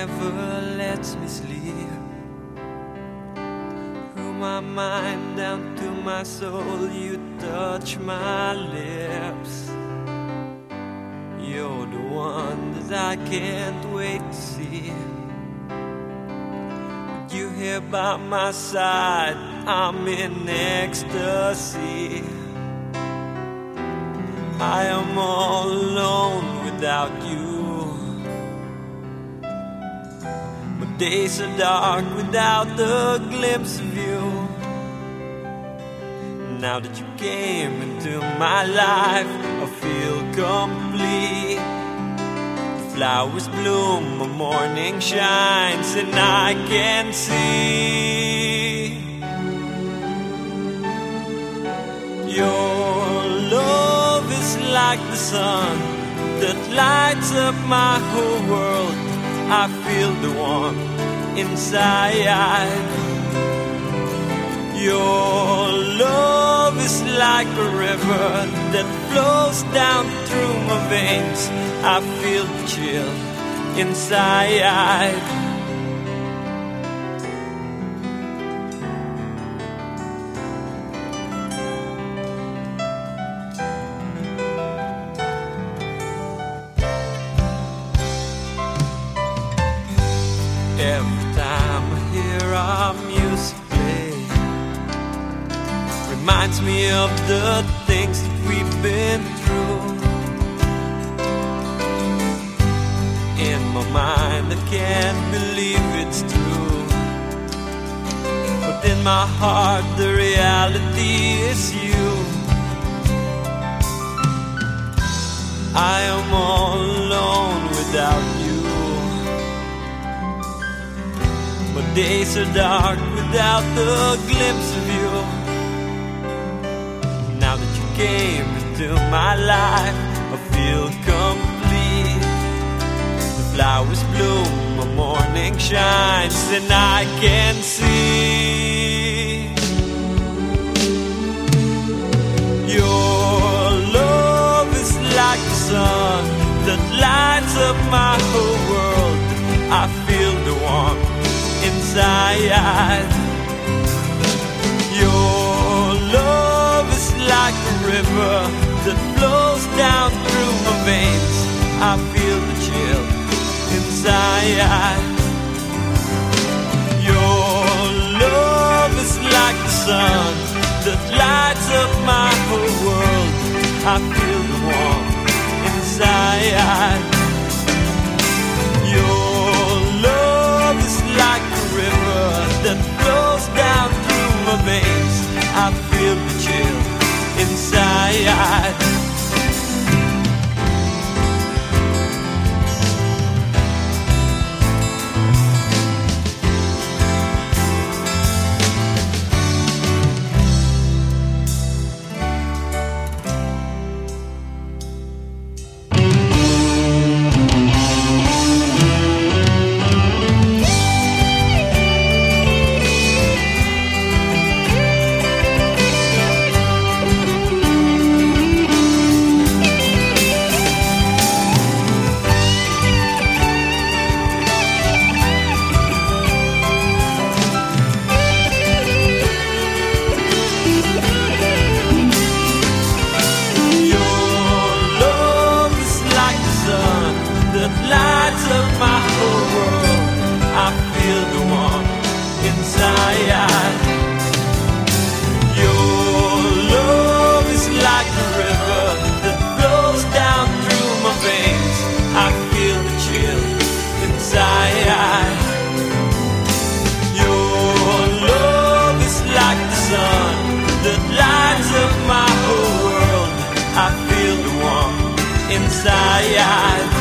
never lets me sleep. Through my mind down to my soul, you touch my lips. You're the one that I can't wait to see. You here by my side, I'm in ecstasy. I am all alone without you. My days are dark without the glimpse of you. Now that you came into my life, I feel complete. The flowers bloom, the morning shines, and I can see your love is like the sun that lights up my whole world. I feel the warmth inside. Your love is like a river that flows down through my veins. I feel the chill inside. Hear our music play, reminds me of the things that we've been through. In my mind, I can't believe it's true. But in my heart, the reality is you. I am all days are dark without the glimpse of you. Now that you came into my life, I feel complete. The flowers bloom, the morning shines, and I can see inside. Your love is like a river that flows down through my veins. I feel the chill inside. Your love is like the sun that lights up my whole world. I feel the warmth inside. yeah.